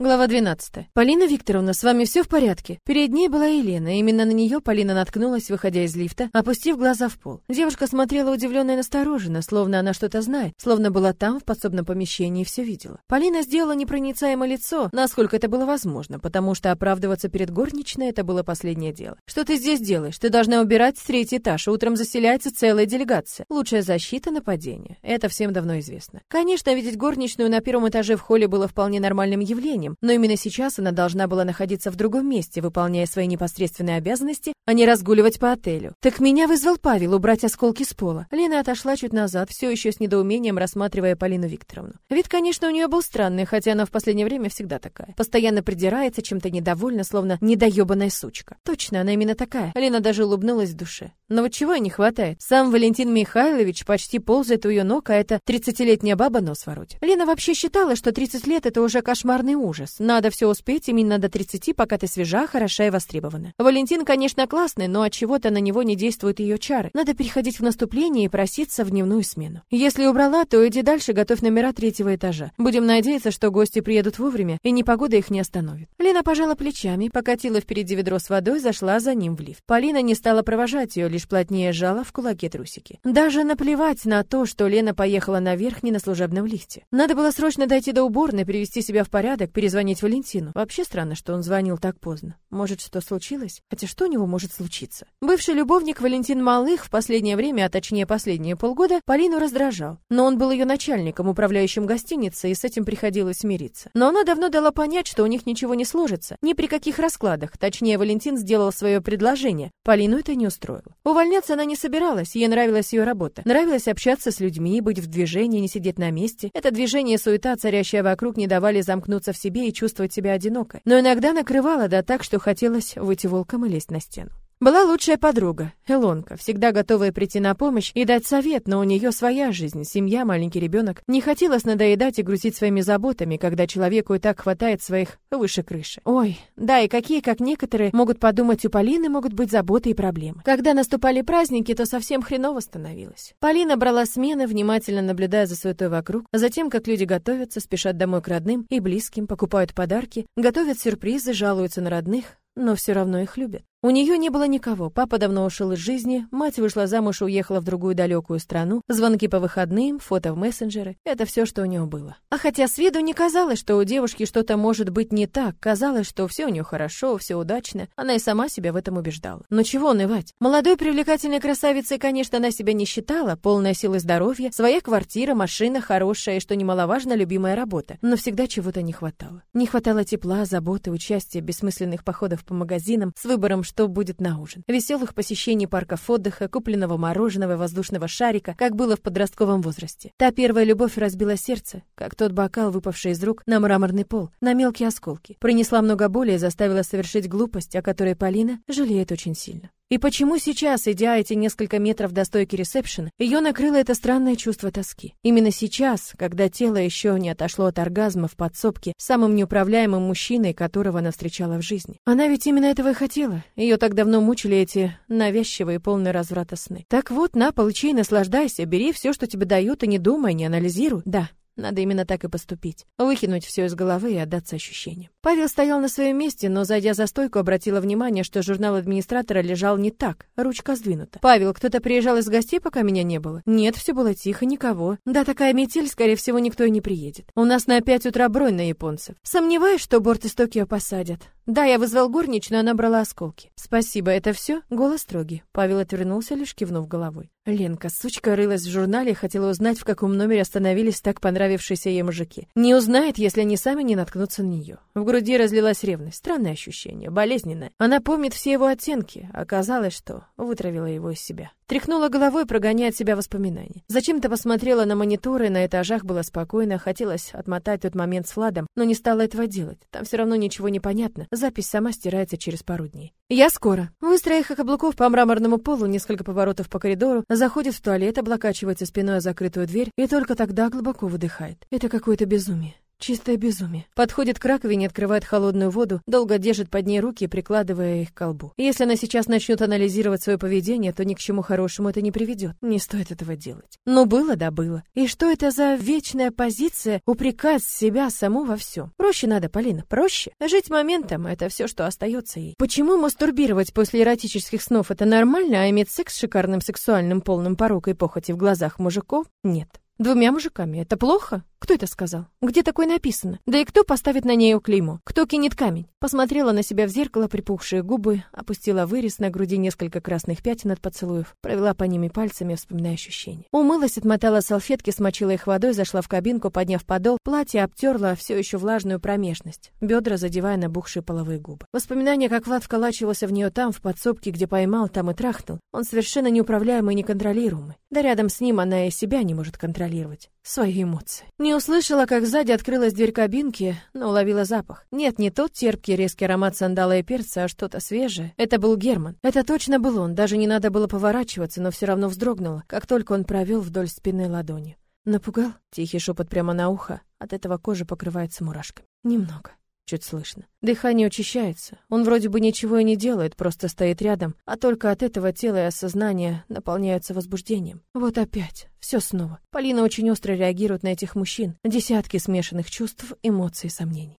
Глава 12. Полина Викторовна, с вами все в порядке? Перед ней была Елена. Именно на нее Полина наткнулась, выходя из лифта, опустив глаза в пол. Девушка смотрела удивленно и настороженно, словно она что-то знает, словно была там, в подсобном помещении, и все видела. Полина сделала непроницаемое лицо, насколько это было возможно, потому что оправдываться перед горничной это было последнее дело. Что ты здесь делаешь? Ты должна убирать третий этаж. Утром заселяется целая делегация. Лучшая защита нападения. Это всем давно известно. Конечно, видеть горничную на первом этаже в холле было вполне нормальным явлением наказанием, но именно сейчас она должна была находиться в другом месте, выполняя свои непосредственные обязанности, а не разгуливать по отелю. Так меня вызвал Павел убрать осколки с пола. Лена отошла чуть назад, все еще с недоумением рассматривая Полину Викторовну. Вид, конечно, у нее был странный, хотя она в последнее время всегда такая. Постоянно придирается, чем-то недовольна, словно недоебанная сучка. Точно, она именно такая. Лена даже улыбнулась в душе. Но вот чего ей не хватает? Сам Валентин Михайлович почти ползает у ее ног, а эта 30-летняя баба нос воротит. Лена вообще считала, что 30 лет это уже кошмарный ужас. Надо все успеть именно до 30, пока ты свежа, хороша и востребована. Валентин, конечно, классный, но от чего-то на него не действуют ее чары. Надо переходить в наступление и проситься в дневную смену. Если убрала, то иди дальше, готовь номера третьего этажа. Будем надеяться, что гости приедут вовремя, и непогода их не остановит. Лена пожала плечами, покатила впереди ведро с водой, зашла за ним в лифт. Полина не стала провожать ее, лишь плотнее сжала в кулаке трусики. Даже наплевать на то, что Лена поехала наверх не на служебном лифте. Надо было срочно дойти до уборной, привести себя в порядок, перезвонить Валентину. Вообще странно, что он звонил так поздно. Может, что случилось? Хотя что у него может случиться? Бывший любовник Валентин Малых в последнее время, а точнее последние полгода, Полину раздражал. Но он был ее начальником, управляющим гостиницей, и с этим приходилось смириться. Но она давно дала понять, что у них ничего не сложится. Ни при каких раскладах. Точнее, Валентин сделал свое предложение. Полину это не устроило. Увольняться она не собиралась, ей нравилась ее работа. Нравилось общаться с людьми, быть в движении, не сидеть на месте. Это движение суета, царящая вокруг, не давали замкнуться в себе и чувствовать себя одинокой. Но иногда накрывало, да так, что хотелось выйти волком и лезть на стену. Была лучшая подруга, Элонка, всегда готовая прийти на помощь и дать совет, но у нее своя жизнь, семья, маленький ребенок. Не хотелось надоедать и грузить своими заботами, когда человеку и так хватает своих выше крыши. Ой, да, и какие, как некоторые, могут подумать, у Полины могут быть заботы и проблемы. Когда наступали праздники, то совсем хреново становилось. Полина брала смены, внимательно наблюдая за суетой вокруг, а затем, как люди готовятся, спешат домой к родным и близким, покупают подарки, готовят сюрпризы, жалуются на родных, но все равно их любят. У нее не было никого. Папа давно ушел из жизни, мать вышла замуж и уехала в другую далекую страну. Звонки по выходным, фото в мессенджеры — это все, что у нее было. А хотя с виду не казалось, что у девушки что-то может быть не так, казалось, что все у нее хорошо, все удачно, она и сама себя в этом убеждала. Но чего унывать? Молодой привлекательной красавицей, конечно, она себя не считала, полная силы здоровья, своя квартира, машина хорошая и, что немаловажно, любимая работа. Но всегда чего-то не хватало. Не хватало тепла, заботы, участия, бессмысленных походов по магазинам с выбором что будет на ужин. Веселых посещений парков отдыха, купленного мороженого и воздушного шарика, как было в подростковом возрасте. Та первая любовь разбила сердце, как тот бокал, выпавший из рук на мраморный пол, на мелкие осколки. Принесла много боли и заставила совершить глупость, о которой Полина жалеет очень сильно. И почему сейчас, идя эти несколько метров до стойки ресепшн, ее накрыло это странное чувство тоски? Именно сейчас, когда тело еще не отошло от оргазма в подсобке самым неуправляемым мужчиной, которого она встречала в жизни. Она ведь именно этого и хотела. Ее так давно мучили эти навязчивые, полные разврата сны. Так вот, на, получи и наслаждайся, бери все, что тебе дают, и не думай, не анализируй. Да, надо именно так и поступить. Выкинуть все из головы и отдаться ощущениям. Павел стоял на своем месте, но, зайдя за стойку, обратила внимание, что журнал администратора лежал не так, ручка сдвинута. «Павел, кто-то приезжал из гостей, пока меня не было?» «Нет, все было тихо, никого. Да, такая метель, скорее всего, никто и не приедет. У нас на пять утра бронь на японцев. Сомневаюсь, что борт из Токио посадят. Да, я вызвал горничную, она брала осколки. Спасибо, это все? Голос строгий. Павел отвернулся, лишь кивнув головой. Ленка, сучка, рылась в журнале и хотела узнать, в каком номере остановились так понравившиеся ей мужики. Не узнает, если они сами не наткнутся на нее. В груди разлилась ревность. Странное ощущение, болезненное. Она помнит все его оттенки. Оказалось, что вытравила его из себя. Тряхнула головой, прогоняя от себя воспоминания. Зачем-то посмотрела на мониторы, на этажах было спокойно, хотелось отмотать тот момент с Владом, но не стала этого делать. Там все равно ничего не понятно. Запись сама стирается через пару дней. Я скоро. Выстроив каблуков по мраморному полу, несколько поворотов по коридору, заходит в туалет, облокачивается спиной о закрытую дверь и только тогда глубоко выдыхает. Это какое-то безумие. Чистое безумие. Подходит к раковине, открывает холодную воду, долго держит под ней руки, прикладывая их к колбу. Если она сейчас начнет анализировать свое поведение, то ни к чему хорошему это не приведет. Не стоит этого делать. Ну, было да было. И что это за вечная позиция упрекать себя саму во всем? Проще надо, Полина, проще. Жить моментом — это все, что остается ей. Почему мастурбировать после эротических снов — это нормально, а иметь секс с шикарным сексуальным полным порокой похоти в глазах мужиков — нет. Двумя мужиками. Это плохо? Кто это сказал? Где такое написано? Да и кто поставит на нее клеймо? Кто кинет камень? Посмотрела на себя в зеркало, припухшие губы, опустила вырез на груди несколько красных пятен от поцелуев, провела по ними пальцами, вспоминая ощущения. Умылась, отмотала салфетки, смочила их водой, зашла в кабинку, подняв подол, платье обтерла все еще влажную промежность, бедра задевая набухшие половые губы. Воспоминания, как Влад вколачивался в нее там, в подсобке, где поймал, там и трахнул. Он совершенно неуправляемый и неконтролируемый. Да рядом с ним она и себя не может контролировать свои эмоции. Не услышала, как сзади открылась дверь кабинки, но уловила запах. Нет, не тот терпкий резкий аромат сандала и перца, а что-то свежее. Это был Герман. Это точно был он. Даже не надо было поворачиваться, но все равно вздрогнула, как только он провел вдоль спины ладонью. Напугал? Тихий шепот прямо на ухо. От этого кожа покрывается мурашками. Немного чуть слышно. Дыхание учащается. Он вроде бы ничего и не делает, просто стоит рядом, а только от этого тело и осознание наполняются возбуждением. Вот опять, все снова. Полина очень остро реагирует на этих мужчин. Десятки смешанных чувств, эмоций и сомнений.